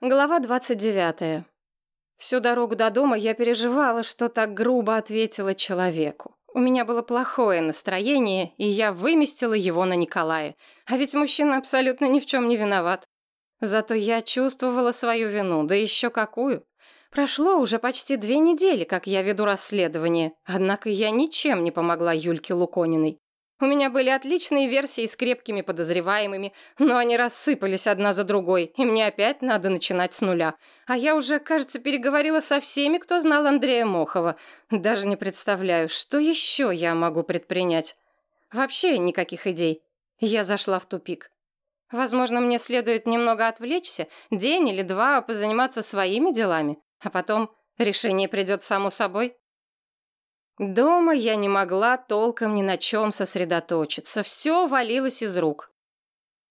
Глава 29. Всю дорогу до дома я переживала, что так грубо ответила человеку. У меня было плохое настроение, и я выместила его на Николае. А ведь мужчина абсолютно ни в чем не виноват. Зато я чувствовала свою вину, да еще какую. Прошло уже почти две недели, как я веду расследование, однако я ничем не помогла Юльке Лукониной. У меня были отличные версии с крепкими подозреваемыми, но они рассыпались одна за другой, и мне опять надо начинать с нуля. А я уже, кажется, переговорила со всеми, кто знал Андрея Мохова. Даже не представляю, что еще я могу предпринять. Вообще никаких идей. Я зашла в тупик. Возможно, мне следует немного отвлечься, день или два позаниматься своими делами, а потом решение придет само собой. Дома я не могла толком ни на чем сосредоточиться. Все валилось из рук.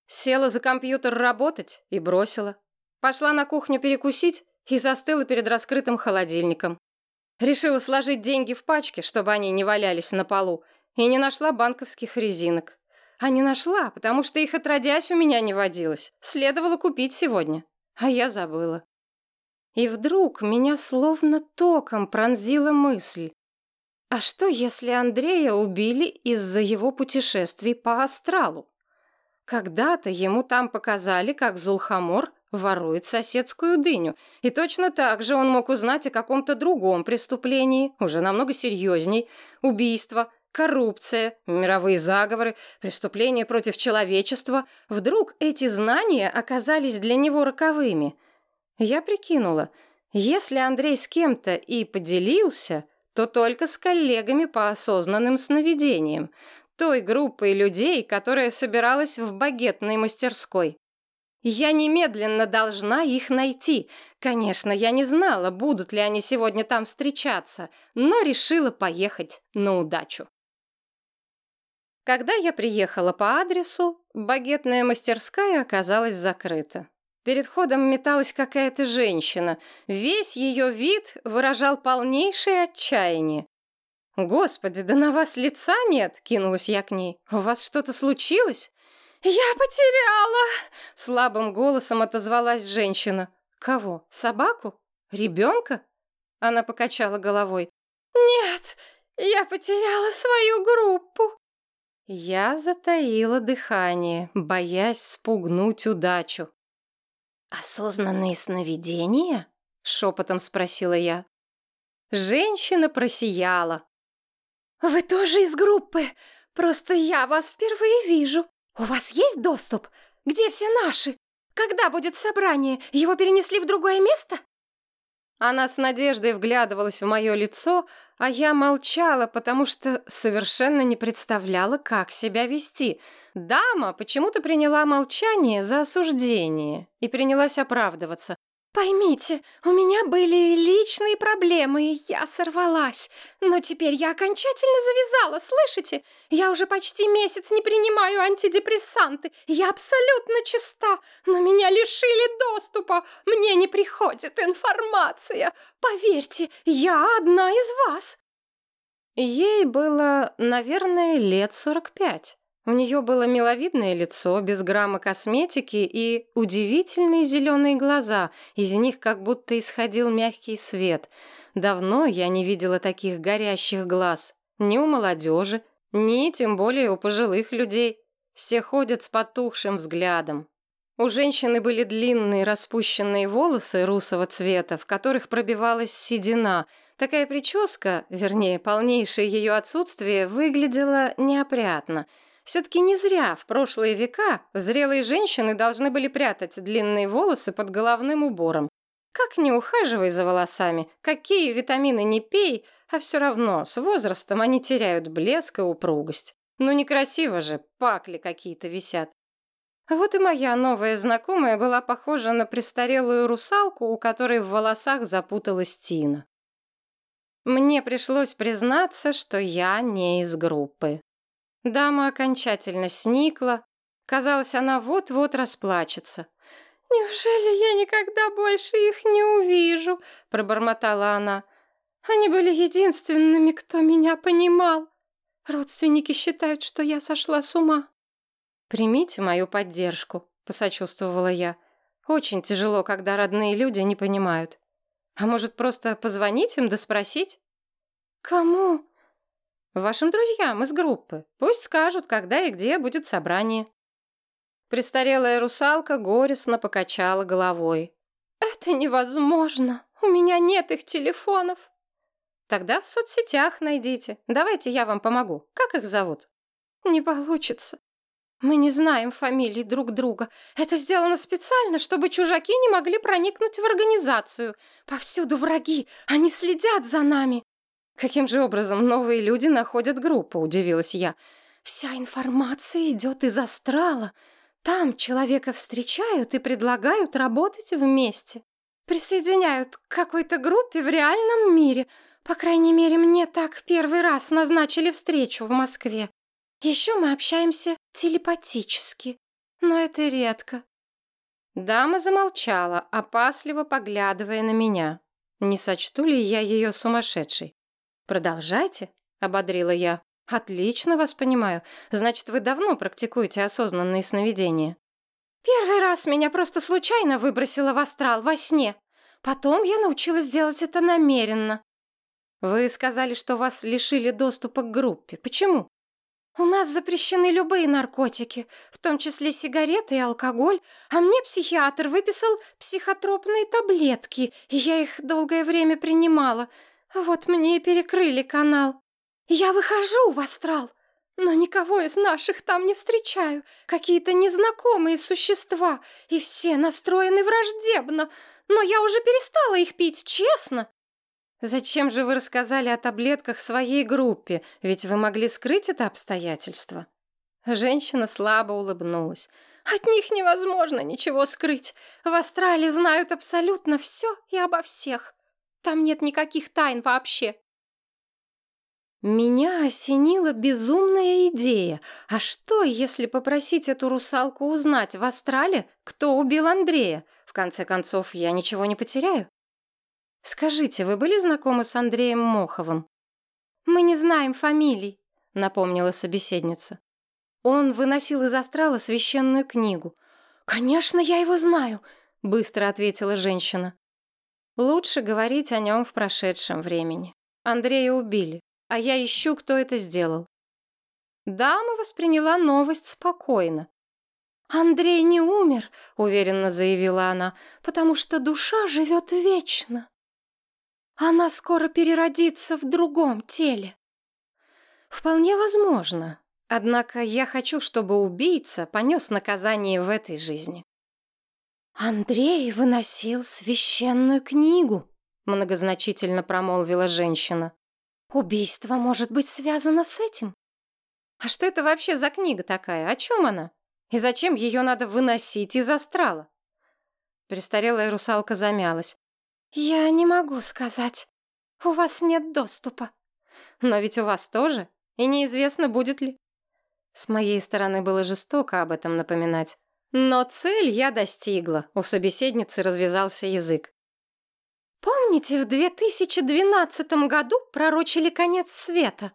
Села за компьютер работать и бросила. Пошла на кухню перекусить и застыла перед раскрытым холодильником. Решила сложить деньги в пачке, чтобы они не валялись на полу, и не нашла банковских резинок. А не нашла, потому что их отродясь у меня не водилось. Следовало купить сегодня. А я забыла. И вдруг меня словно током пронзила мысль. А что, если Андрея убили из-за его путешествий по астралу? Когда-то ему там показали, как Зулхамор ворует соседскую дыню. И точно так же он мог узнать о каком-то другом преступлении, уже намного серьезней. Убийство, коррупция, мировые заговоры, преступления против человечества. Вдруг эти знания оказались для него роковыми. Я прикинула, если Андрей с кем-то и поделился – то только с коллегами по осознанным сновидениям, той группой людей, которая собиралась в багетной мастерской. Я немедленно должна их найти. Конечно, я не знала, будут ли они сегодня там встречаться, но решила поехать на удачу. Когда я приехала по адресу, багетная мастерская оказалась закрыта. Перед входом металась какая-то женщина. Весь ее вид выражал полнейшее отчаяние. «Господи, да на вас лица нет!» — кинулась я к ней. «У вас что-то случилось?» «Я потеряла!» — слабым голосом отозвалась женщина. «Кого? Собаку? Ребенка?» Она покачала головой. «Нет, я потеряла свою группу!» Я затаила дыхание, боясь спугнуть удачу. «Осознанные сновидения?» — шепотом спросила я. Женщина просияла. «Вы тоже из группы? Просто я вас впервые вижу. У вас есть доступ? Где все наши? Когда будет собрание? Его перенесли в другое место?» Она с надеждой вглядывалась в мое лицо, а я молчала, потому что совершенно не представляла, как себя вести. Дама почему-то приняла молчание за осуждение и принялась оправдываться. Поймите, у меня были личные проблемы, и я сорвалась. Но теперь я окончательно завязала, слышите? Я уже почти месяц не принимаю антидепрессанты. Я абсолютно чиста, но меня лишили доступа. Мне не приходит информация. Поверьте, я одна из вас. Ей было, наверное, лет сорок пять. У нее было миловидное лицо, без грамма косметики и удивительные зеленые глаза. Из них как будто исходил мягкий свет. Давно я не видела таких горящих глаз. Ни у молодежи, ни тем более у пожилых людей. Все ходят с потухшим взглядом. У женщины были длинные распущенные волосы русого цвета, в которых пробивалась седина. Такая прическа, вернее, полнейшее ее отсутствие, выглядела неопрятно – все-таки не зря в прошлые века зрелые женщины должны были прятать длинные волосы под головным убором. Как не ухаживай за волосами, какие витамины не пей, а все равно с возрастом они теряют блеск и упругость. Ну некрасиво же, пакли какие-то висят. Вот и моя новая знакомая была похожа на престарелую русалку, у которой в волосах запуталась Тина. Мне пришлось признаться, что я не из группы. Дама окончательно сникла. Казалось, она вот-вот расплачется. «Неужели я никогда больше их не увижу?» — пробормотала она. «Они были единственными, кто меня понимал. Родственники считают, что я сошла с ума». «Примите мою поддержку», — посочувствовала я. Очень тяжело, когда родные люди не понимают. А может, просто позвонить им да спросить? Кому? Вашим друзьям из группы. Пусть скажут, когда и где будет собрание. Престарелая русалка горестно покачала головой. Это невозможно. У меня нет их телефонов. Тогда в соцсетях найдите. Давайте я вам помогу. Как их зовут? Не получится. Мы не знаем фамилий друг друга. Это сделано специально, чтобы чужаки не могли проникнуть в организацию. Повсюду враги. Они следят за нами. Каким же образом новые люди находят группу, удивилась я. Вся информация идет из астрала. Там человека встречают и предлагают работать вместе. Присоединяют к какой-то группе в реальном мире. По крайней мере, мне так первый раз назначили встречу в Москве. Еще мы общаемся телепатически, но это редко. Дама замолчала, опасливо поглядывая на меня. Не сочту ли я ее сумасшедшей? «Продолжайте», — ободрила я. «Отлично вас понимаю. Значит, вы давно практикуете осознанные сновидения?» «Первый раз меня просто случайно выбросило в астрал во сне. Потом я научилась делать это намеренно. Вы сказали, что вас лишили доступа к группе. Почему? У нас запрещены любые наркотики, в том числе сигареты и алкоголь, а мне психиатр выписал психотропные таблетки, и я их долгое время принимала. Вот мне и перекрыли канал. Я выхожу в астрал, но никого из наших там не встречаю. Какие-то незнакомые существа, и все настроены враждебно. Но я уже перестала их пить, честно. Зачем же вы рассказали о таблетках своей группе? Ведь вы могли скрыть это обстоятельство. Женщина слабо улыбнулась. От них невозможно ничего скрыть. В Австралии знают абсолютно все и обо всех. Там нет никаких тайн вообще. Меня осенила безумная идея. А что, если попросить эту русалку узнать в Астрале, кто убил Андрея? В конце концов, я ничего не потеряю. «Скажите, вы были знакомы с Андреем Моховым?» «Мы не знаем фамилий», — напомнила собеседница. «Он выносил из астрала священную книгу». «Конечно, я его знаю», — быстро ответила женщина. «Лучше говорить о нем в прошедшем времени. Андрея убили, а я ищу, кто это сделал». Дама восприняла новость спокойно. «Андрей не умер», — уверенно заявила она, «потому что душа живет вечно». Она скоро переродится в другом теле. Вполне возможно. Однако я хочу, чтобы убийца понес наказание в этой жизни. Андрей выносил священную книгу, многозначительно промолвила женщина. Убийство может быть связано с этим. А что это вообще за книга такая? О чем она? И зачем ее надо выносить из астрала? Престарелая русалка замялась. «Я не могу сказать. У вас нет доступа». «Но ведь у вас тоже, и неизвестно, будет ли». С моей стороны было жестоко об этом напоминать. Но цель я достигла. У собеседницы развязался язык. «Помните, в 2012 году пророчили конец света?»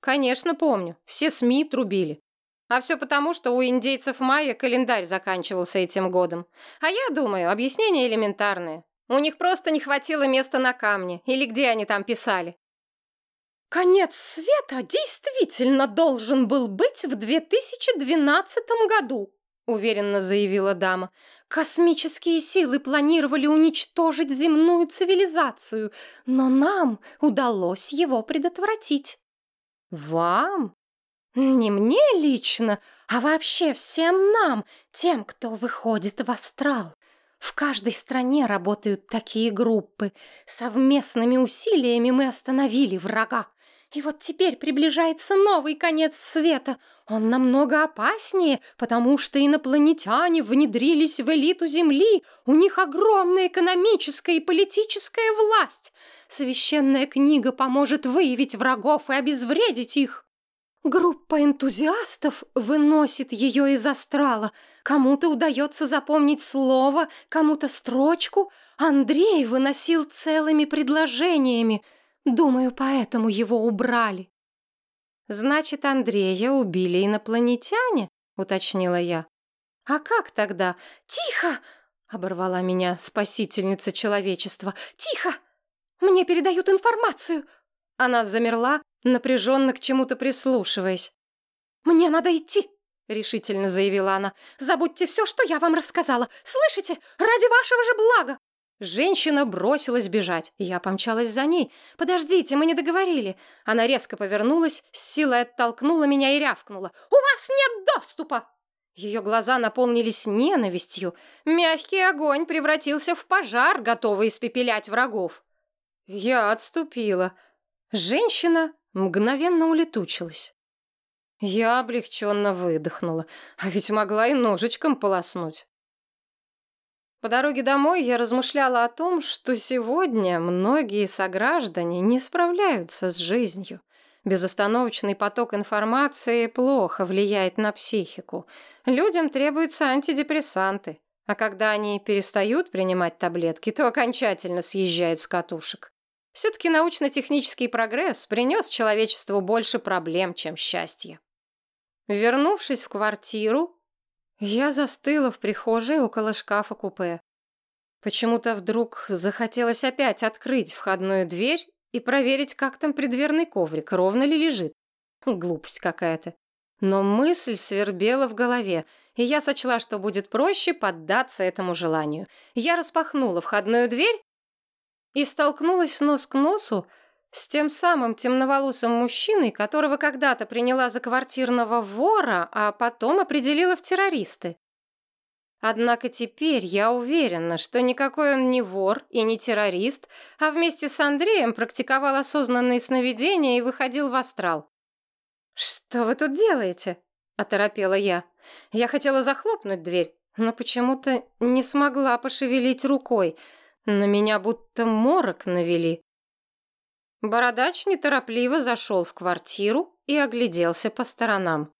«Конечно, помню. Все СМИ трубили. А все потому, что у индейцев майя календарь заканчивался этим годом. А я думаю, объяснение элементарное. У них просто не хватило места на камне. Или где они там писали. Конец света действительно должен был быть в 2012 году, уверенно заявила дама. Космические силы планировали уничтожить земную цивилизацию, но нам удалось его предотвратить. Вам? Не мне лично, а вообще всем нам, тем, кто выходит в астрал. В каждой стране работают такие группы. Совместными усилиями мы остановили врага. И вот теперь приближается новый конец света. Он намного опаснее, потому что инопланетяне внедрились в элиту Земли. У них огромная экономическая и политическая власть. Священная книга поможет выявить врагов и обезвредить их. Группа энтузиастов выносит ее из астрала. Кому-то удается запомнить слово, кому-то строчку. Андрей выносил целыми предложениями. Думаю, поэтому его убрали. Значит, Андрея убили инопланетяне, уточнила я. А как тогда? Тихо! оборвала меня спасительница человечества. «Тихо! Мне передают информацию!» Она замерла, напряженно к чему-то прислушиваясь. «Мне надо идти!» — решительно заявила она. «Забудьте все, что я вам рассказала! Слышите? Ради вашего же блага!» Женщина бросилась бежать. Я помчалась за ней. «Подождите, мы не договорили!» Она резко повернулась, с силой оттолкнула меня и рявкнула. «У вас нет доступа!» Ее глаза наполнились ненавистью. Мягкий огонь превратился в пожар, готовый испепелять врагов. Я отступила. Женщина мгновенно улетучилась. Я облегченно выдохнула, а ведь могла и ножичком полоснуть. По дороге домой я размышляла о том, что сегодня многие сограждане не справляются с жизнью. Безостановочный поток информации плохо влияет на психику. Людям требуются антидепрессанты, а когда они перестают принимать таблетки, то окончательно съезжают с катушек. Все-таки научно-технический прогресс принес человечеству больше проблем, чем счастье. Вернувшись в квартиру, я застыла в прихожей около шкафа-купе. Почему-то вдруг захотелось опять открыть входную дверь и проверить, как там предверный коврик, ровно ли лежит. Глупость какая-то. Но мысль свербела в голове, и я сочла, что будет проще поддаться этому желанию. Я распахнула входную дверь и столкнулась нос к носу с тем самым темноволосым мужчиной, которого когда-то приняла за квартирного вора, а потом определила в террористы. Однако теперь я уверена, что никакой он не вор и не террорист, а вместе с Андреем практиковал осознанные сновидения и выходил в астрал. «Что вы тут делаете?» — оторопела я. Я хотела захлопнуть дверь, но почему-то не смогла пошевелить рукой. На меня будто морок навели. Бородач неторопливо зашел в квартиру и огляделся по сторонам.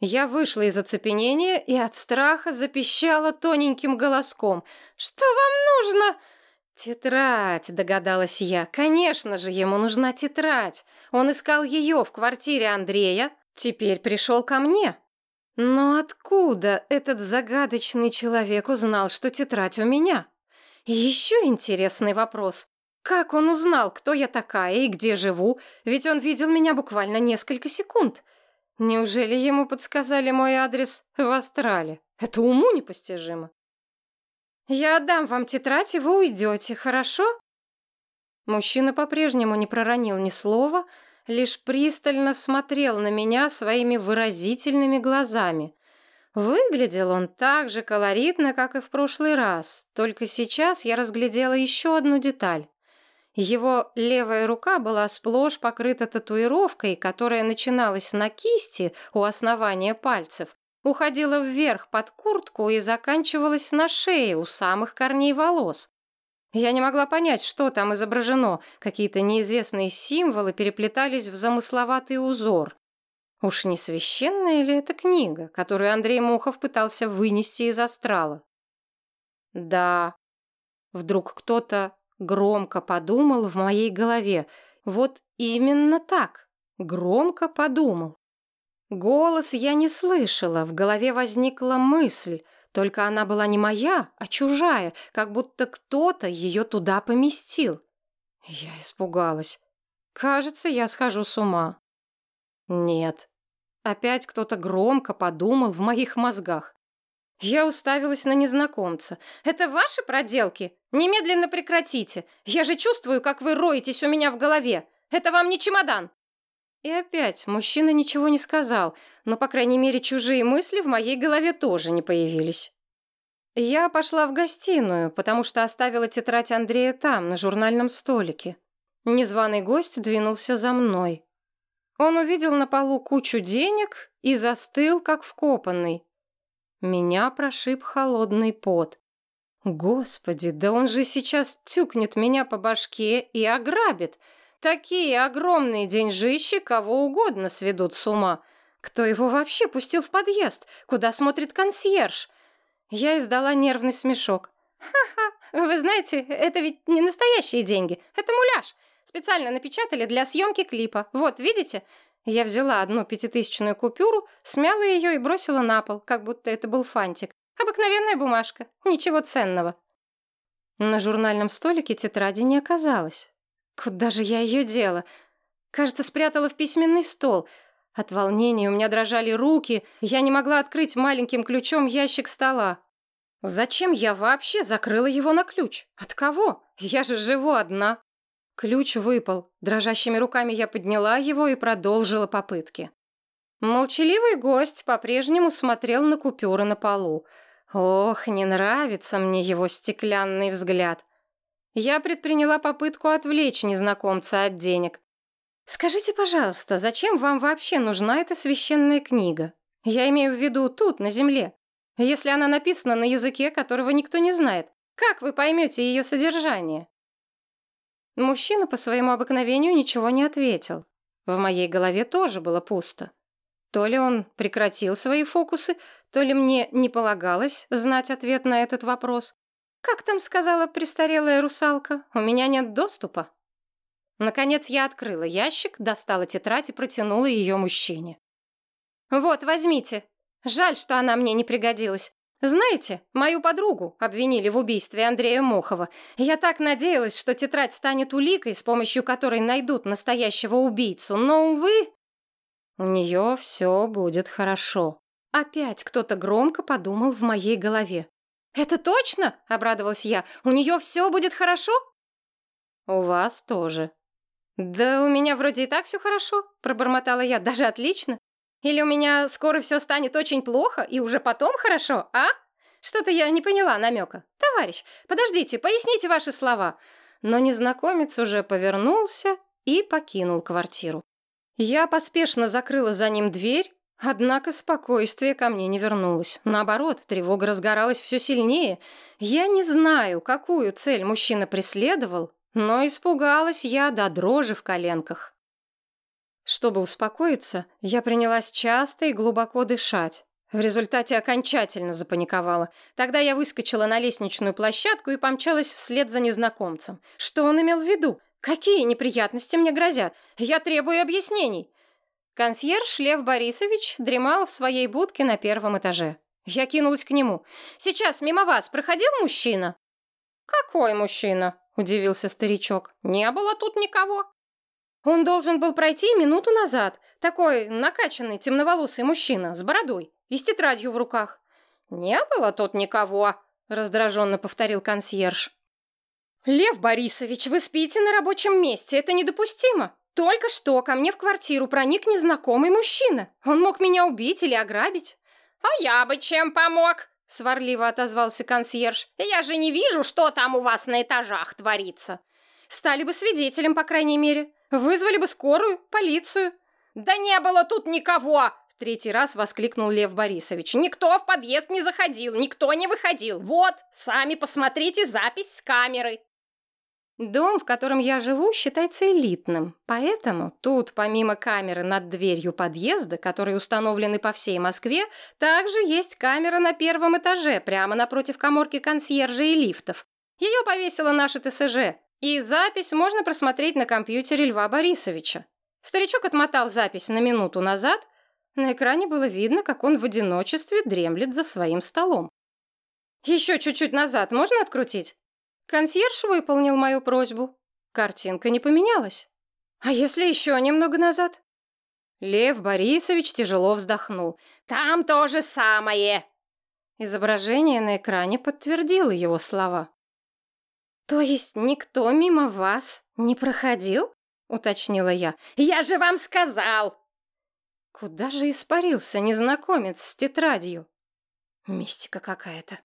Я вышла из оцепенения и от страха запищала тоненьким голоском. «Что вам нужно?» «Тетрадь», — догадалась я. «Конечно же, ему нужна тетрадь. Он искал ее в квартире Андрея, теперь пришел ко мне». Но откуда этот загадочный человек узнал, что тетрадь у меня? Еще интересный вопрос. Как он узнал, кто я такая и где живу? Ведь он видел меня буквально несколько секунд. Неужели ему подсказали мой адрес в Астрале? Это уму непостижимо. Я отдам вам тетрадь, и вы уйдете, хорошо? Мужчина по-прежнему не проронил ни слова, лишь пристально смотрел на меня своими выразительными глазами. Выглядел он так же колоритно, как и в прошлый раз, только сейчас я разглядела еще одну деталь. Его левая рука была сплошь покрыта татуировкой, которая начиналась на кисти у основания пальцев, уходила вверх под куртку и заканчивалась на шее у самых корней волос. Я не могла понять, что там изображено. Какие-то неизвестные символы переплетались в замысловатый узор. Уж не священная ли это книга, которую Андрей Мухов пытался вынести из астрала? Да. Вдруг кто-то Громко подумал в моей голове. Вот именно так. Громко подумал. Голос я не слышала, в голове возникла мысль, только она была не моя, а чужая, как будто кто-то ее туда поместил. Я испугалась. Кажется, я схожу с ума. Нет. Опять кто-то громко подумал в моих мозгах. Я уставилась на незнакомца. «Это ваши проделки? Немедленно прекратите! Я же чувствую, как вы роетесь у меня в голове! Это вам не чемодан!» И опять мужчина ничего не сказал, но, по крайней мере, чужие мысли в моей голове тоже не появились. Я пошла в гостиную, потому что оставила тетрадь Андрея там, на журнальном столике. Незваный гость двинулся за мной. Он увидел на полу кучу денег и застыл, как вкопанный. Меня прошиб холодный пот. Господи, да он же сейчас тюкнет меня по башке и ограбит. Такие огромные деньжищи кого угодно сведут с ума. Кто его вообще пустил в подъезд? Куда смотрит консьерж? Я издала нервный смешок. «Ха-ха, вы знаете, это ведь не настоящие деньги. Это муляж. Специально напечатали для съемки клипа. Вот, видите? Я взяла одну пятитысячную купюру, смяла ее и бросила на пол, как будто это был фантик. Обыкновенная бумажка, ничего ценного». На журнальном столике тетради не оказалось. Куда же я ее дела? Кажется, спрятала в письменный стол. От волнения у меня дрожали руки, я не могла открыть маленьким ключом ящик стола. Зачем я вообще закрыла его на ключ? От кого? Я же живу одна. Ключ выпал. Дрожащими руками я подняла его и продолжила попытки. Молчаливый гость по-прежнему смотрел на купюры на полу. Ох, не нравится мне его стеклянный взгляд. Я предприняла попытку отвлечь незнакомца от денег. «Скажите, пожалуйста, зачем вам вообще нужна эта священная книга? Я имею в виду тут, на земле. Если она написана на языке, которого никто не знает, как вы поймете ее содержание? Мужчина по своему обыкновению ничего не ответил. В моей голове тоже было пусто. То ли он прекратил свои фокусы, то ли мне не полагалось знать ответ на этот вопрос. Как там сказала престарелая русалка, у меня нет доступа. Наконец я открыла ящик, достала тетрадь и протянула ее мужчине. «Вот, возьмите. Жаль, что она мне не пригодилась. Знаете, мою подругу обвинили в убийстве Андрея Мохова. Я так надеялась, что тетрадь станет уликой, с помощью которой найдут настоящего убийцу, но, увы, у нее все будет хорошо. Опять кто-то громко подумал в моей голове. «Это точно?» — обрадовалась я. «У нее все будет хорошо?» «У вас тоже». «Да у меня вроде и так все хорошо», — пробормотала я. «Даже отлично. Или у меня скоро все станет очень плохо, и уже потом хорошо, а? Что-то я не поняла намека. Товарищ, подождите, поясните ваши слова. Но незнакомец уже повернулся и покинул квартиру. Я поспешно закрыла за ним дверь, однако спокойствие ко мне не вернулось. Наоборот, тревога разгоралась все сильнее. Я не знаю, какую цель мужчина преследовал, но испугалась я до дрожи в коленках. Чтобы успокоиться, я принялась часто и глубоко дышать. В результате окончательно запаниковала. Тогда я выскочила на лестничную площадку и помчалась вслед за незнакомцем. Что он имел в виду? Какие неприятности мне грозят? Я требую объяснений. Консьерж Лев Борисович дремал в своей будке на первом этаже. Я кинулась к нему. «Сейчас мимо вас проходил мужчина?» «Какой мужчина?» – удивился старичок. «Не было тут никого». Он должен был пройти минуту назад. Такой накачанный темноволосый мужчина с бородой и с тетрадью в руках. «Не было тут никого», — раздраженно повторил консьерж. «Лев Борисович, вы спите на рабочем месте. Это недопустимо. Только что ко мне в квартиру проник незнакомый мужчина. Он мог меня убить или ограбить». «А я бы чем помог?» — сварливо отозвался консьерж. «Я же не вижу, что там у вас на этажах творится». «Стали бы свидетелем, по крайней мере. Вызвали бы скорую, полицию. Да не было тут никого! В третий раз воскликнул Лев Борисович. Никто в подъезд не заходил, никто не выходил. Вот, сами посмотрите запись с камеры. Дом, в котором я живу, считается элитным, поэтому тут, помимо камеры над дверью подъезда, которые установлены по всей Москве, также есть камера на первом этаже, прямо напротив коморки консьержа и лифтов. Ее повесила наша ТСЖ, и запись можно просмотреть на компьютере Льва Борисовича. Старичок отмотал запись на минуту назад. На экране было видно, как он в одиночестве дремлет за своим столом. Еще чуть-чуть назад можно открутить? Консьерж выполнил мою просьбу. Картинка не поменялась. А если еще немного назад? Лев Борисович тяжело вздохнул. «Там то же самое!» Изображение на экране подтвердило его слова. «То есть никто мимо вас не проходил?» — уточнила я. «Я же вам сказал!» Куда же испарился незнакомец с тетрадью? Мистика какая-то.